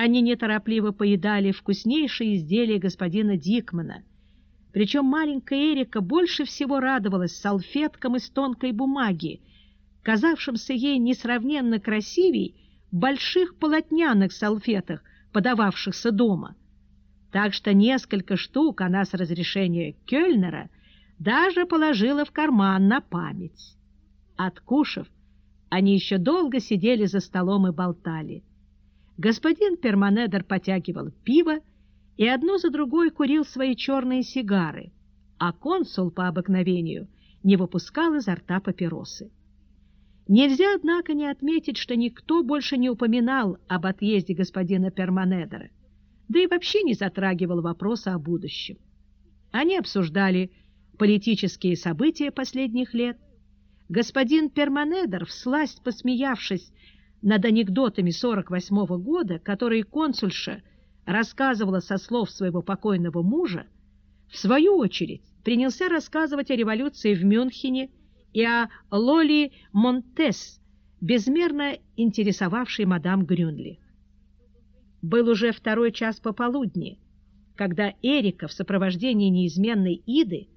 Они неторопливо поедали вкуснейшие изделия господина Дикмана, причем маленькая Эрика больше всего радовалась салфеткам из тонкой бумаги, казавшимся ей несравненно красивей больших полотняных салфеток, подававшихся дома. Так что несколько штук она с разрешения Кёльнера даже положила в карман на память. Откушав, они еще долго сидели за столом и болтали. Господин Перманедер потягивал пиво и одну за другой курил свои черные сигары, а консул по обыкновению не выпускал изо рта папиросы. Нельзя, однако, не отметить, что никто больше не упоминал об отъезде господина Перманедера, да и вообще не затрагивал вопроса о будущем. Они обсуждали политические события последних лет. Господин Перманедер, всласть посмеявшись над анекдотами 48 -го года, которые консульша рассказывала со слов своего покойного мужа, в свою очередь принялся рассказывать о революции в Мюнхене и о Лоли Монтес, безмерно интересовавшей мадам Грюнли. Был уже второй час пополудни, когда Эрика в сопровождении неизменной Иды,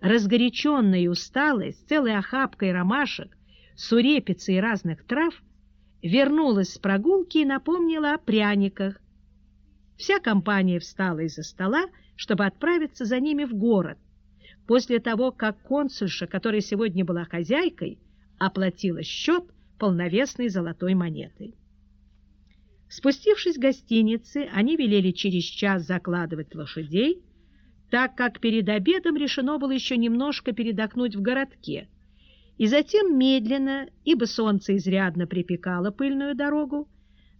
разгоряченная и усталая, с целой охапкой ромашек, сурепицы и разных трав, вернулась с прогулки и напомнила о пряниках. Вся компания встала из-за стола, чтобы отправиться за ними в город, после того, как консульша, которая сегодня была хозяйкой, оплатила счет полновесной золотой монетой. Спустившись в гостинице, они велели через час закладывать лошадей, так как перед обедом решено было еще немножко передохнуть в городке, и затем медленно, ибо солнце изрядно припекало пыльную дорогу,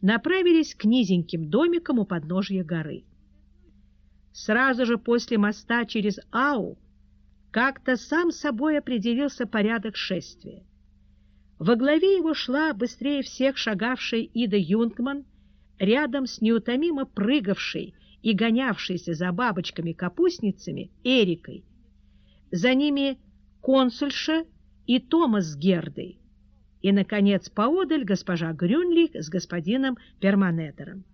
направились к низеньким домикам у подножья горы. Сразу же после моста через Ау как-то сам собой определился порядок шествия. Во главе его шла быстрее всех шагавшая Ида Юнгман, рядом с неутомимо прыгавшей и гонявшейся за бабочками-капустницами Эрикой. За ними консульша и Томас с Гердой. И, наконец, поодаль госпожа Грюнлих с господином Перманетером.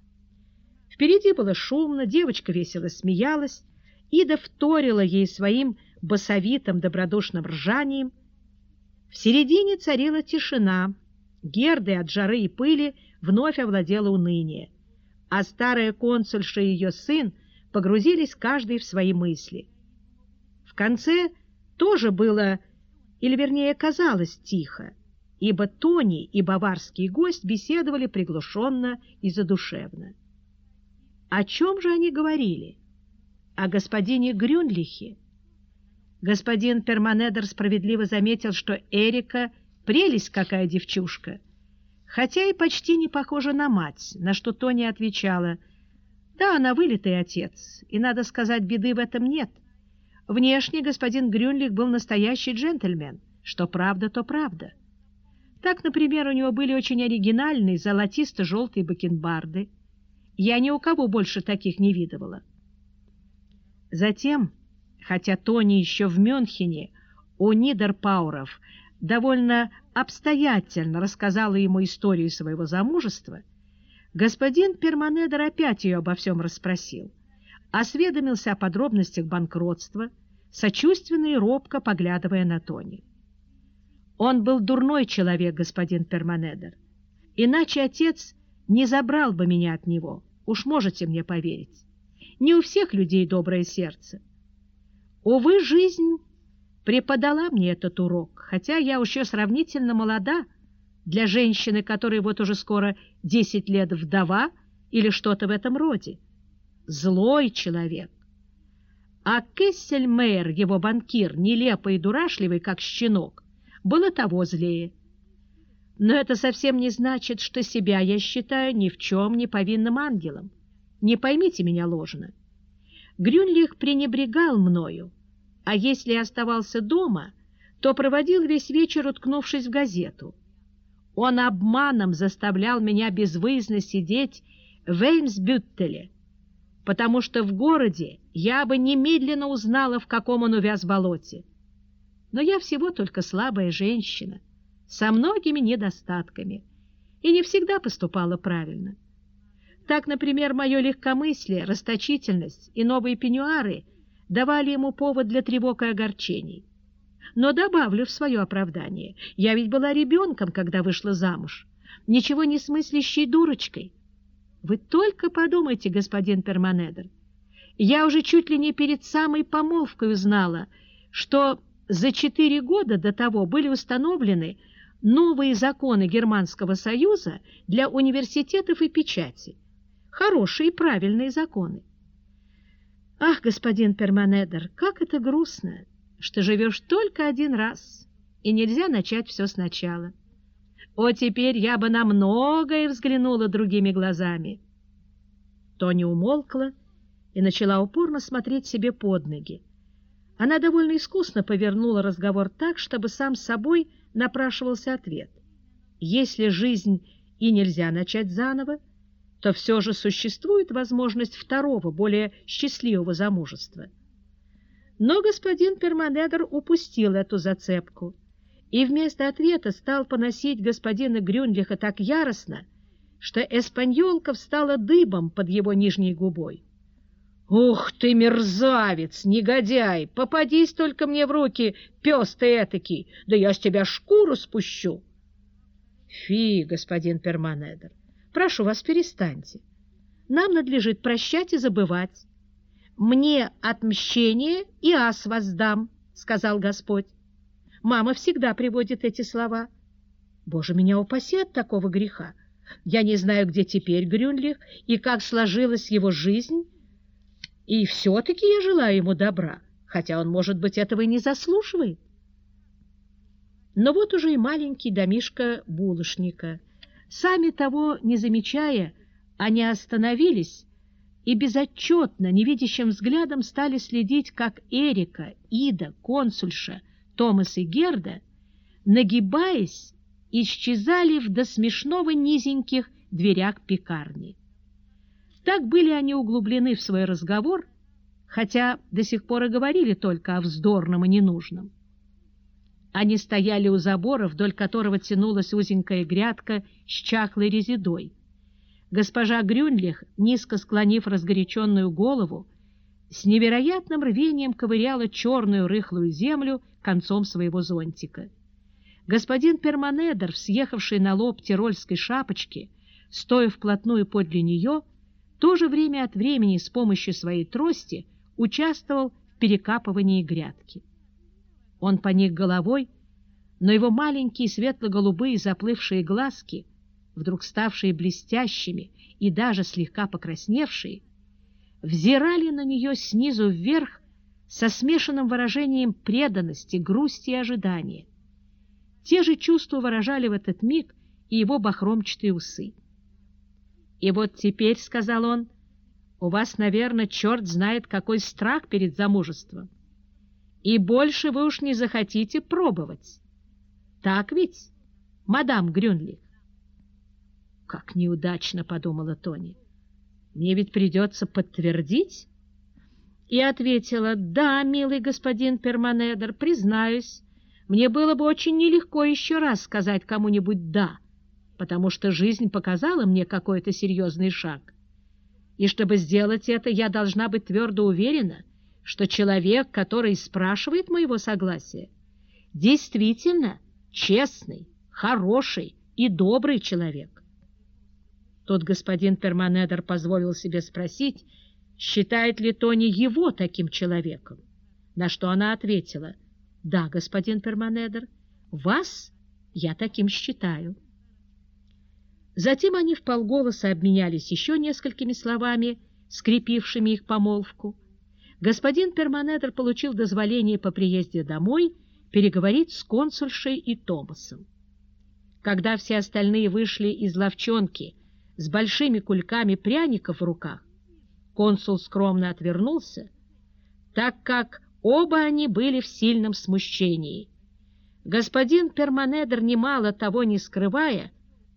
Впереди было шумно, девочка весело смеялась, Ида вторила ей своим басовитым добродушным ржанием. В середине царила тишина. Герды от жары и пыли вновь овладела уныние, а старая консульша и ее сын погрузились каждый в свои мысли. В конце тоже было, или вернее казалось, тихо, ибо Тони и баварский гость беседовали приглушенно и задушевно. О чем же они говорили? О господине Грюнлихе, Господин Перманедер справедливо заметил, что Эрика прелесть какая девчушка, хотя и почти не похожа на мать, на что Тони отвечала, «Да, она вылитый отец, и, надо сказать, беды в этом нет. Внешне господин Грюнлих был настоящий джентльмен, что правда, то правда». Так, например, у него были очень оригинальные золотисто-желтые бакенбарды. Я ни у кого больше таких не видывала. Затем хотя Тони еще в Мюнхене у Нидерпауров довольно обстоятельно рассказала ему историю своего замужества, господин Перманедер опять ее обо всем расспросил, осведомился о подробностях банкротства, сочувственно и робко поглядывая на Тони. Он был дурной человек, господин Перманедер, иначе отец не забрал бы меня от него, уж можете мне поверить. Не у всех людей доброе сердце. Увы, жизнь преподала мне этот урок, хотя я еще сравнительно молода для женщины, которой вот уже скоро 10 лет вдова или что-то в этом роде. Злой человек. А Кессельмейер, его банкир, нелепый и дурашливый, как щенок, было того злее. Но это совсем не значит, что себя я считаю ни в чем не повинным ангелом. Не поймите меня ложно. Грюнлих пренебрегал мною, а если оставался дома, то проводил весь вечер, уткнувшись в газету. Он обманом заставлял меня безвыездно сидеть в Эймсбюттеле, потому что в городе я бы немедленно узнала, в каком он увяз болоте. Но я всего только слабая женщина, со многими недостатками, и не всегда поступала правильно. Так, например, мое легкомыслие, расточительность и новые пеньюары давали ему повод для тревог и огорчений. Но добавлю в свое оправдание, я ведь была ребенком, когда вышла замуж, ничего не смыслящей дурочкой. Вы только подумайте, господин Перманедер, я уже чуть ли не перед самой помолвкой узнала, что за четыре года до того были установлены новые законы Германского Союза для университетов и печати. Хорошие и правильные законы. Ах, господин Перманедер, как это грустно, что живешь только один раз, и нельзя начать все сначала. О, теперь я бы на многое взглянула другими глазами. Тони умолкла и начала упорно смотреть себе под ноги. Она довольно искусно повернула разговор так, чтобы сам собой напрашивался ответ. Если жизнь и нельзя начать заново, то все же существует возможность второго, более счастливого замужества. Но господин Перманедер упустил эту зацепку и вместо ответа стал поносить господина Грюнлиха так яростно, что эспаньолка встала дыбом под его нижней губой. «Ух ты, мерзавец, негодяй! Попадись только мне в руки, пес ты этакий, да я с тебя шкуру спущу!» «Фи, господин Перманедер, прошу вас, перестаньте. Нам надлежит прощать и забывать. Мне отмщение и ас воздам, — сказал Господь. Мама всегда приводит эти слова. Боже, меня упаси от такого греха. Я не знаю, где теперь Грюнлих и как сложилась его жизнь, и все-таки я желаю ему добра, хотя он, может быть, этого и не заслуживает. Но вот уже и маленький домишка булочника. Сами того не замечая, они остановились и безотчетно, невидящим взглядом стали следить, как Эрика, Ида, консульша, Томас и Герда, нагибаясь, исчезали в до смешного низеньких дверях пекарни. Так были они углублены в свой разговор, хотя до сих пор и говорили только о вздорном и ненужном. Они стояли у забора, вдоль которого тянулась узенькая грядка с чахлой резидой. Госпожа Грюнлих, низко склонив разгоряченную голову, с невероятным рвением ковыряла черную рыхлую землю концом своего зонтика. Господин Перманедер, съехавший на лоб тирольской шапочки, стоя вплотную подле нее, тоже время от времени с помощью своей трости участвовал в перекапывании грядки. Он поник головой, но его маленькие светло-голубые заплывшие глазки, вдруг ставшие блестящими и даже слегка покрасневшие, взирали на нее снизу вверх со смешанным выражением преданности, грусти и ожидания. Те же чувства выражали в этот миг и его бахромчатые усы. «И вот теперь, — сказал он, — у вас, наверное, черт знает, какой страх перед замужеством. И больше вы уж не захотите пробовать. Так ведь, мадам Грюнли?» «Как неудачно!» — подумала Тони. «Мне ведь придется подтвердить?» И ответила, «Да, милый господин Перманедер, признаюсь, мне было бы очень нелегко еще раз сказать кому-нибудь «да», потому что жизнь показала мне какой-то серьезный шаг. И чтобы сделать это, я должна быть твердо уверена, что человек, который спрашивает моего согласия, действительно честный, хороший и добрый человек. Тот господин Перманедер позволил себе спросить, считает ли Тони его таким человеком, на что она ответила, «Да, господин Перманедер, вас я таким считаю». Затем они вполголоса обменялись еще несколькими словами, скрепившими их помолвку. Господин Перманедер получил дозволение по приезде домой переговорить с консульшей и Томасом. Когда все остальные вышли из ловчонки с большими кульками пряников в руках, консул скромно отвернулся, так как оба они были в сильном смущении. Господин Перманедер, немало того не скрывая,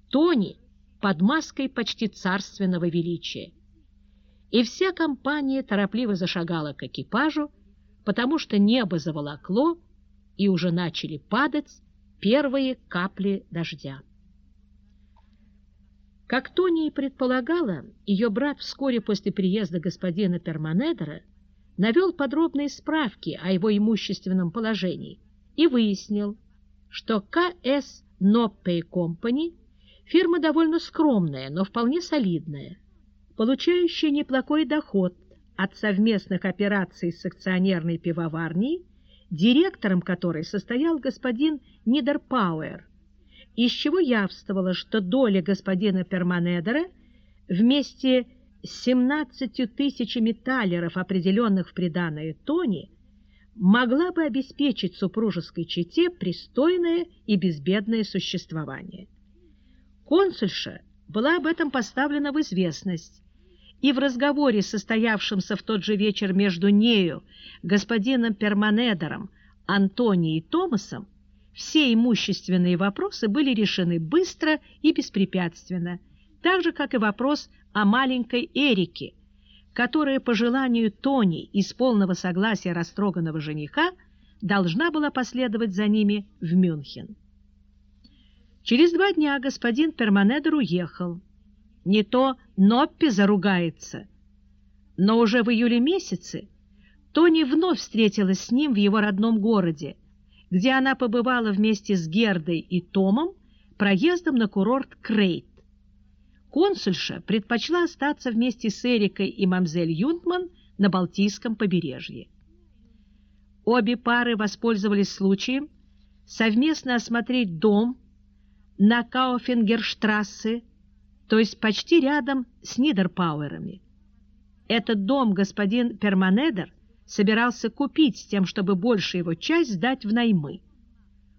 Тони под маской почти царственного величия. И вся компания торопливо зашагала к экипажу, потому что небо заволокло, и уже начали падать первые капли дождя. Как Тони и предполагала, ее брат вскоре после приезда господина Перманедера навел подробные справки о его имущественном положении и выяснил, что КС Ноппе Компани фирма довольно скромная, но вполне солидная, получающая неплохой доход от совместных операций с акционерной пивоварней, директором которой состоял господин Нидерпауэр, из чего явствовало, что доля господина Перманедера вместе с 17 тысячами талеров, определенных в приданое Тони, могла бы обеспечить супружеской чете пристойное и безбедное существование. Консульша была об этом поставлена в известность, и в разговоре, состоявшемся в тот же вечер между нею, господином Перманедером, Антонией и Томасом, все имущественные вопросы были решены быстро и беспрепятственно, так же, как и вопрос о маленькой Эрике, которая по желанию Тони из полного согласия растроганного жениха должна была последовать за ними в Мюнхен. Через два дня господин Перманедер уехал. Не то Ноппи заругается. Но уже в июле месяце Тони вновь встретилась с ним в его родном городе, где она побывала вместе с Гердой и Томом проездом на курорт Крейт. Консульша предпочла остаться вместе с Эрикой и мамзель Юнтман на Балтийском побережье. Обе пары воспользовались случаем совместно осмотреть дом на Кауфингерштрассе, то есть почти рядом с Нидерпауэрами. Этот дом господин Перманедер собирался купить с тем, чтобы больше его часть сдать в наймы.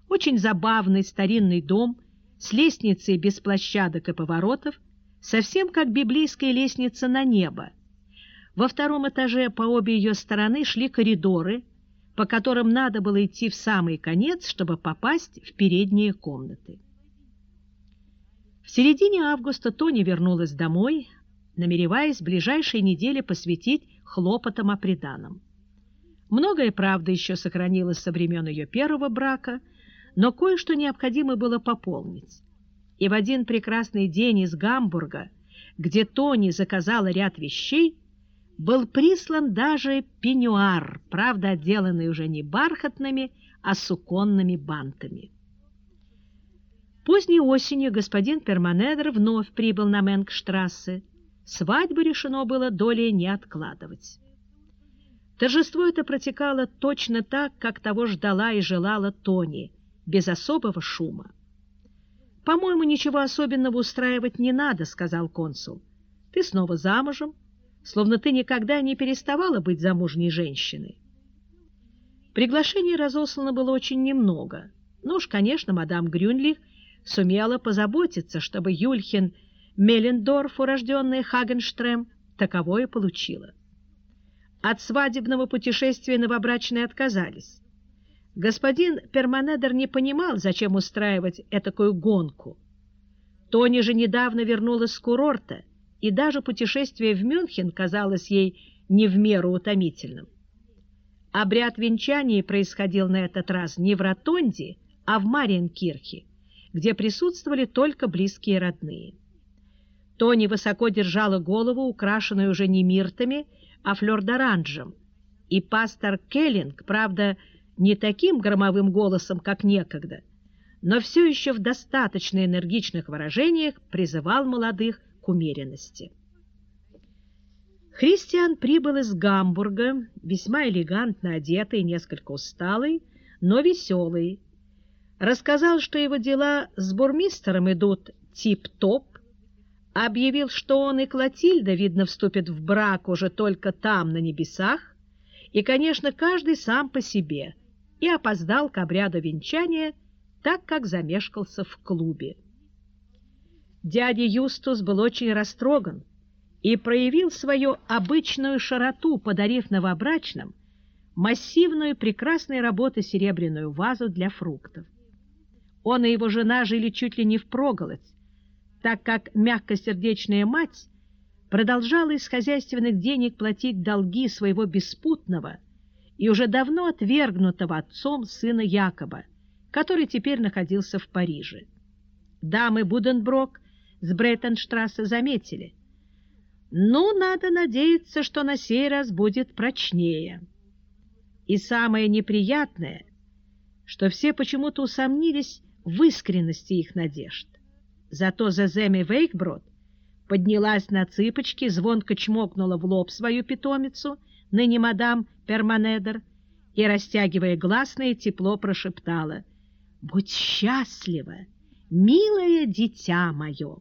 Очень забавный старинный дом с лестницей без площадок и поворотов, совсем как библейская лестница на небо. Во втором этаже по обе ее стороны шли коридоры, по которым надо было идти в самый конец, чтобы попасть в передние комнаты. В середине августа Тони вернулась домой, намереваясь в ближайшие недели посвятить хлопотам о приданом. Многое, правда, еще сохранилось со времен ее первого брака, но кое-что необходимо было пополнить и в один прекрасный день из Гамбурга, где Тони заказала ряд вещей, был прислан даже пеньюар, правда, отделанный уже не бархатными, а суконными бантами. Поздней осенью господин Перманедер вновь прибыл на Менгштрассе. Свадьбу решено было долей не откладывать. Торжество это протекало точно так, как того ждала и желала Тони, без особого шума. «По-моему, ничего особенного устраивать не надо», — сказал консул. «Ты снова замужем, словно ты никогда не переставала быть замужней женщиной». Приглашений разослано было очень немного. Ну уж, конечно, мадам Грюнлих сумела позаботиться, чтобы Юльхин Меллендорф, урожденная Хагенштрем, таковое получила. От свадебного путешествия новобрачные отказались. Господин Перманедер не понимал, зачем устраивать этакую гонку. Тони же недавно вернулась с курорта, и даже путешествие в Мюнхен казалось ей не в меру утомительным. Обряд венчания происходил на этот раз не в Ротонде, а в Мариенкирхе, где присутствовали только близкие родные. Тони высоко держала голову, украшенную уже не миртами, а флёр-д'оранжем, и пастор Келлинг, правда, не таким громовым голосом, как некогда, но все еще в достаточно энергичных выражениях призывал молодых к умеренности. Христиан прибыл из Гамбурга, весьма элегантно одетый, несколько усталый, но веселый. Рассказал, что его дела с бурмистером идут тип-топ, объявил, что он и Клотильда, видно, вступят в брак уже только там, на небесах, и, конечно, каждый сам по себе – и опоздал к обряду венчания, так как замешкался в клубе. Дядя Юстус был очень растроган и проявил свою обычную широту, подарив новобрачным массивную прекрасной работы серебряную вазу для фруктов. Он и его жена жили чуть ли не впроголодь, так как мягкосердечная мать продолжала из хозяйственных денег платить долги своего беспутного – и уже давно отвергнутого отцом сына Якоба, который теперь находился в Париже. Дамы Буденброк с Брейтенштрассе заметили. Ну, надо надеяться, что на сей раз будет прочнее. И самое неприятное, что все почему-то усомнились в искренности их надежд. Зато Зеземи Вейкброд поднялась на цыпочки, звонко чмокнула в лоб свою питомицу, ныне мадам Перманедер, и, растягивая гласное, тепло прошептала «Будь счастлива, милое дитя мое!»